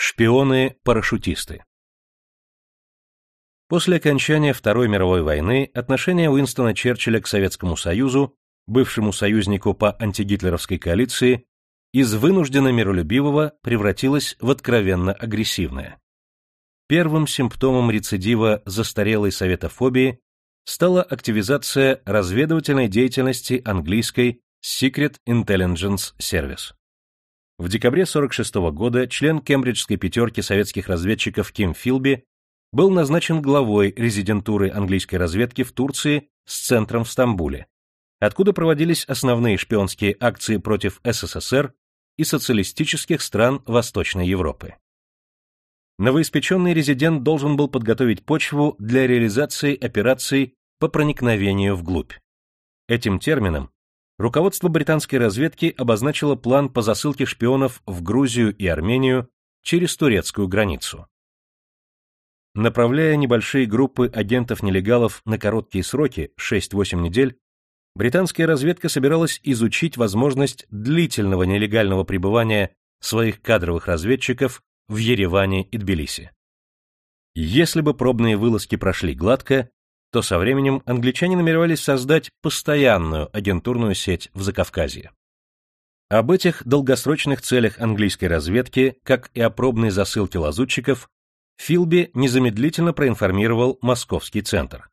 Шпионы-парашютисты После окончания Второй мировой войны отношение Уинстона Черчилля к Советскому Союзу, бывшему союзнику по антигитлеровской коалиции, из вынужденно миролюбивого превратилось в откровенно агрессивное. Первым симптомом рецидива застарелой советофобии стала активизация разведывательной деятельности английской Secret Intelligence Service. В декабре 1946 года член кембриджской пятерки советских разведчиков Ким Филби был назначен главой резидентуры английской разведки в Турции с центром в Стамбуле, откуда проводились основные шпионские акции против СССР и социалистических стран Восточной Европы. Новоиспеченный резидент должен был подготовить почву для реализации операций по проникновению вглубь. Этим термином руководство британской разведки обозначило план по засылке шпионов в Грузию и Армению через турецкую границу. Направляя небольшие группы агентов-нелегалов на короткие сроки, 6-8 недель, британская разведка собиралась изучить возможность длительного нелегального пребывания своих кадровых разведчиков в Ереване и Тбилиси. Если бы пробные вылазки прошли гладко, то со временем англичане намеревались создать постоянную агентурную сеть в Закавказье. Об этих долгосрочных целях английской разведки, как и о пробной засылке лазутчиков, Филби незамедлительно проинформировал Московский центр.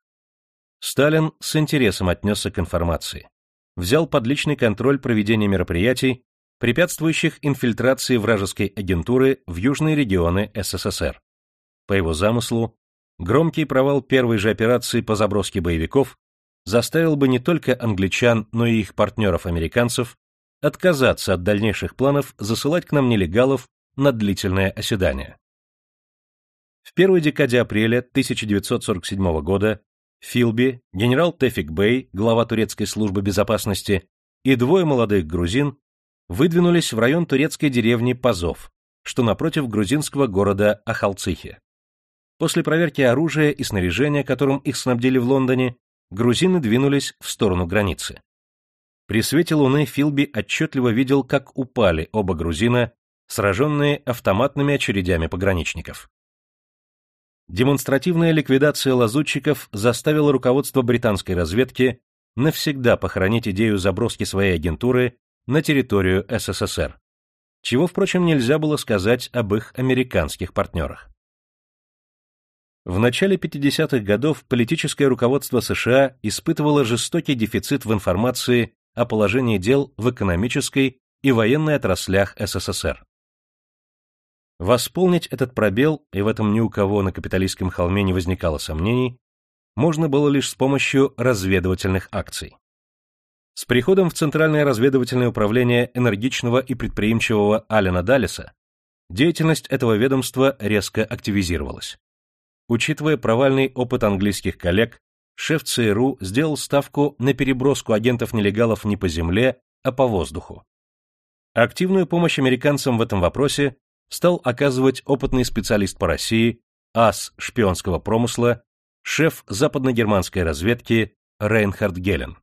Сталин с интересом отнесся к информации. Взял под личный контроль проведение мероприятий, препятствующих инфильтрации вражеской агентуры в южные регионы СССР. По его замыслу, громкий провал первой же операции по заброске боевиков заставил бы не только англичан, но и их партнеров-американцев отказаться от дальнейших планов засылать к нам нелегалов на длительное оседание. В первой декаде апреля 1947 года Филби, генерал Тефик Бей, глава турецкой службы безопасности, и двое молодых грузин выдвинулись в район турецкой деревни Пазов, что напротив грузинского города Ахалцихи. После проверки оружия и снаряжения, которым их снабдили в Лондоне, грузины двинулись в сторону границы. При свете луны Филби отчетливо видел, как упали оба грузина, сраженные автоматными очередями пограничников. Демонстративная ликвидация лазутчиков заставила руководство британской разведки навсегда похоронить идею заброски своей агентуры на территорию СССР, чего, впрочем, нельзя было сказать об их американских партнерах. В начале 50-х годов политическое руководство США испытывало жестокий дефицит в информации о положении дел в экономической и военной отраслях СССР. Восполнить этот пробел, и в этом ни у кого на капиталистском холме не возникало сомнений, можно было лишь с помощью разведывательных акций. С приходом в Центральное разведывательное управление энергичного и предприимчивого Алена Даллеса деятельность этого ведомства резко активизировалась. Учитывая провальный опыт английских коллег, шеф ЦРУ сделал ставку на переброску агентов-нелегалов не по земле, а по воздуху. Активную помощь американцам в этом вопросе стал оказывать опытный специалист по России, ас шпионского промысла, шеф западногерманской разведки Рейнхард Гелен.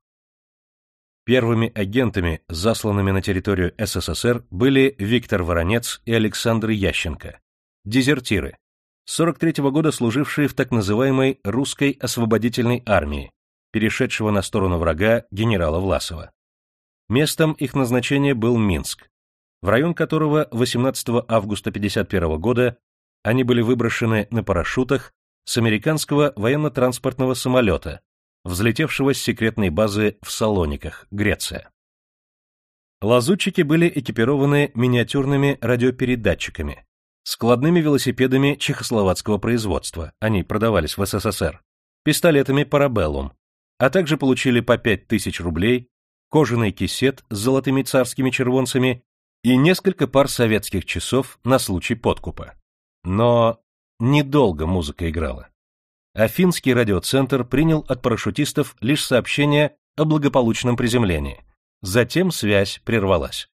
Первыми агентами, засланными на территорию СССР, были Виктор Воронец и Александр Ященко, дезертиры, 43 -го года служившие в так называемой русской освободительной армии, перешедшего на сторону врага генерала Власова. Местом их назначения был Минск, в район которого 18 августа 1951 года они были выброшены на парашютах с американского военно-транспортного самолета, взлетевшего с секретной базы в Салониках, Греция. Лазутчики были экипированы миниатюрными радиопередатчиками, складными велосипедами чехословацкого производства, они продавались в СССР, пистолетами Парабеллум, а также получили по 5000 рублей, кожаный кисет с золотыми царскими червонцами и несколько пар советских часов на случай подкупа. Но недолго музыка играла. Афинский радиоцентр принял от парашютистов лишь сообщение о благополучном приземлении. Затем связь прервалась.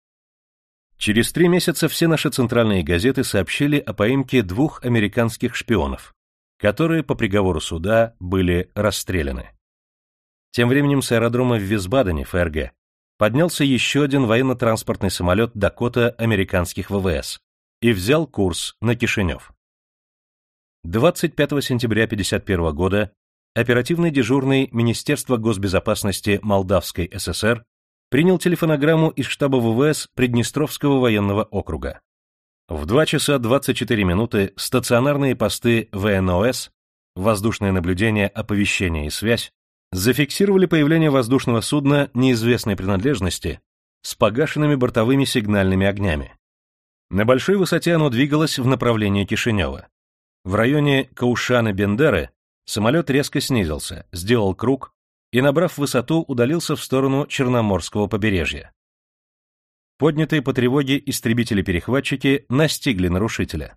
Через три месяца все наши центральные газеты сообщили о поимке двух американских шпионов, которые по приговору суда были расстреляны. Тем временем с аэродрома в Висбадене, ФРГ, поднялся еще один военно-транспортный самолет «Дакота» американских ВВС и взял курс на Кишинев. 25 сентября 1951 года оперативный дежурный Министерства госбезопасности Молдавской ССР принял телефонограмму из штаба ВВС Приднестровского военного округа. В 2 часа 24 минуты стационарные посты ВНОС, воздушное наблюдение, оповещение и связь, зафиксировали появление воздушного судна неизвестной принадлежности с погашенными бортовыми сигнальными огнями. На большой высоте оно двигалось в направлении Кишинева. В районе Каушаны-Бендеры самолет резко снизился, сделал круг и, набрав высоту, удалился в сторону Черноморского побережья. Поднятые по тревоге истребители-перехватчики настигли нарушителя.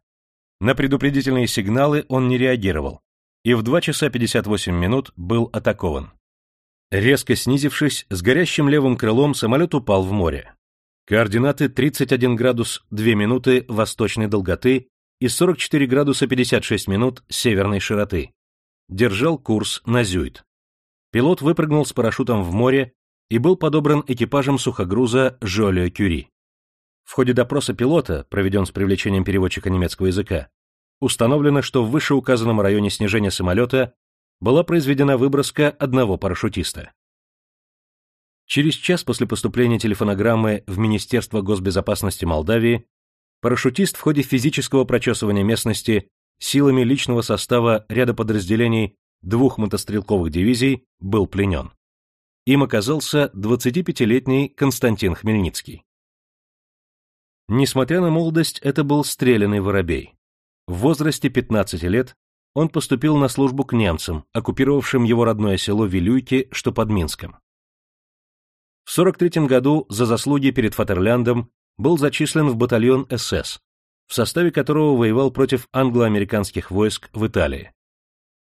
На предупредительные сигналы он не реагировал, и в 2 часа 58 минут был атакован. Резко снизившись, с горящим левым крылом самолет упал в море. Координаты 31 градус 2 минуты восточной долготы и 44 градуса 56 минут северной широты. Держал курс на Зюит. Пилот выпрыгнул с парашютом в море и был подобран экипажем сухогруза Жолио Кюри. В ходе допроса пилота, проведен с привлечением переводчика немецкого языка, установлено, что в вышеуказанном районе снижения самолета была произведена выброска одного парашютиста. Через час после поступления телефонограммы в Министерство госбезопасности Молдавии парашютист в ходе физического прочесывания местности силами личного состава ряда подразделений двух мотострелковых дивизий был пленен. Им оказался 25-летний Константин Хмельницкий. Несмотря на молодость, это был стрелянный воробей. В возрасте 15 лет он поступил на службу к немцам, оккупировавшим его родное село Вилюйки, что под Минском. В 43 году за заслуги перед Фатерляндом был зачислен в батальон СС, в составе которого воевал против англо-американских войск в Италии.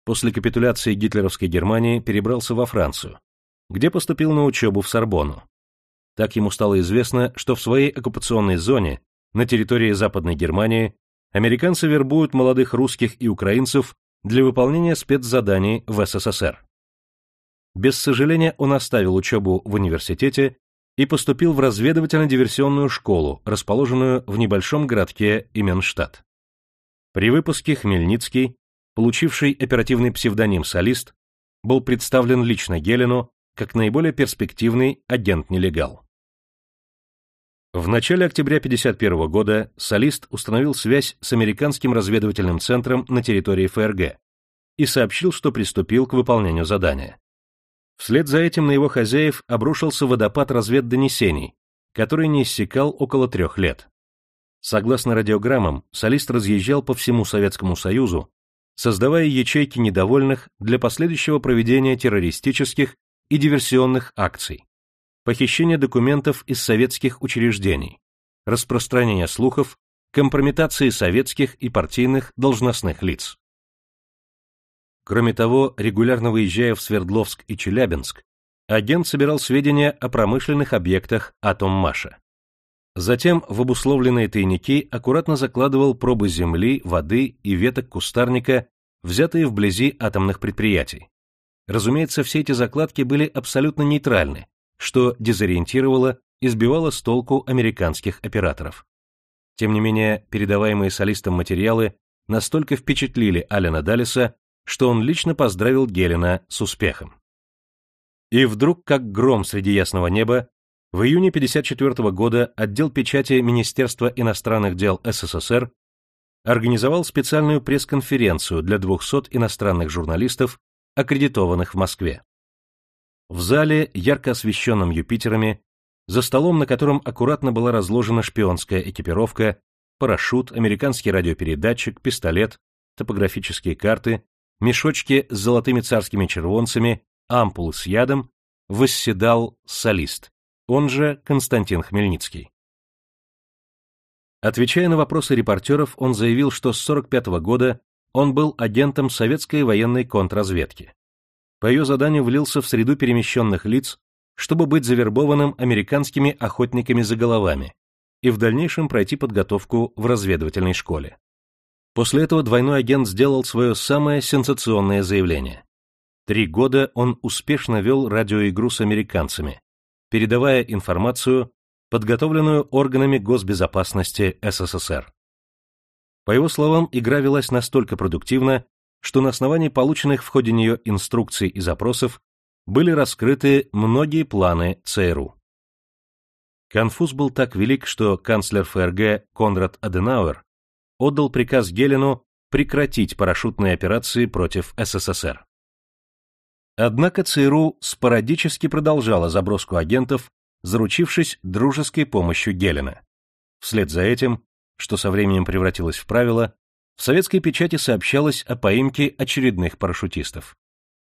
После капитуляции гитлеровской Германии перебрался во Францию, где поступил на учебу в Сорбонну. Так ему стало известно, что в своей оккупационной зоне, на территории Западной Германии, американцы вербуют молодых русских и украинцев для выполнения спецзаданий в СССР. Без сожаления он оставил учебу в университете и поступил в разведывательно-диверсионную школу, расположенную в небольшом городке Именштадт. При выпуске Хмельницкий, получивший оперативный псевдоним «Солист», был представлен лично Гелену как наиболее перспективный агент-нелегал. В начале октября 1951 года Солист установил связь с американским разведывательным центром на территории ФРГ и сообщил, что приступил к выполнению задания. Вслед за этим на его хозяев обрушился водопад разведдонесений, который не иссякал около трех лет. Согласно радиограммам, солист разъезжал по всему Советскому Союзу, создавая ячейки недовольных для последующего проведения террористических и диверсионных акций, похищения документов из советских учреждений, распространения слухов, компрометации советских и партийных должностных лиц. Кроме того, регулярно выезжая в Свердловск и Челябинск, агент собирал сведения о промышленных объектах Атоммаша. Затем в обусловленные тайники аккуратно закладывал пробы земли, воды и веток кустарника, взятые вблизи атомных предприятий. Разумеется, все эти закладки были абсолютно нейтральны, что дезориентировало и сбивало с толку американских операторов. Тем не менее, передаваемые солистом материалы настолько впечатлили Алена Даллеса, что он лично поздравил Гелена с успехом. И вдруг, как гром среди ясного неба, в июне 1954 года отдел печати Министерства иностранных дел СССР организовал специальную пресс-конференцию для 200 иностранных журналистов, аккредитованных в Москве. В зале, ярко освещенном Юпитерами, за столом, на котором аккуратно была разложена шпионская экипировка, парашют, американский радиопередатчик, пистолет, топографические карты, мешочки с золотыми царскими червонцами, ампулы с ядом, восседал солист, он же Константин Хмельницкий. Отвечая на вопросы репортеров, он заявил, что с 45 -го года он был агентом советской военной контрразведки. По ее заданию влился в среду перемещенных лиц, чтобы быть завербованным американскими охотниками за головами и в дальнейшем пройти подготовку в разведывательной школе. После этого двойной агент сделал свое самое сенсационное заявление. Три года он успешно вел радиоигру с американцами, передавая информацию, подготовленную органами госбезопасности СССР. По его словам, игра велась настолько продуктивно, что на основании полученных в ходе нее инструкций и запросов были раскрыты многие планы ЦРУ. Конфуз был так велик, что канцлер ФРГ Конрад Аденауэр отдал приказ Гелену прекратить парашютные операции против СССР. Однако ЦРУ спорадически продолжала заброску агентов, заручившись дружеской помощью Гелена. Вслед за этим, что со временем превратилось в правило, в советской печати сообщалось о поимке очередных парашютистов.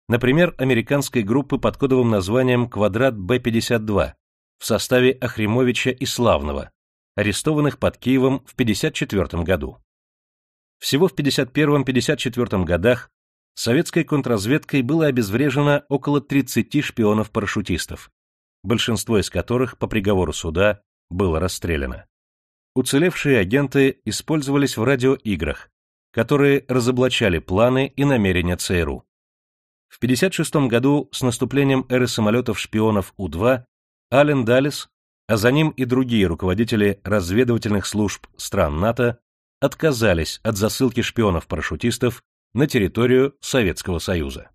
Например, американской группы под кодовым названием «Квадрат Б-52» в составе Ахримовича и Славного, арестованных под Киевом в 1954 году. Всего в 1951-1954 годах советской контрразведкой было обезврежено около 30 шпионов-парашютистов, большинство из которых по приговору суда было расстреляно. Уцелевшие агенты использовались в радиоиграх, которые разоблачали планы и намерения ЦРУ. В 1956 году с наступлением эры самолетов-шпионов У-2 Ален Даллес, а за ним и другие руководители разведывательных служб стран НАТО отказались от засылки шпионов-парашютистов на территорию Советского Союза.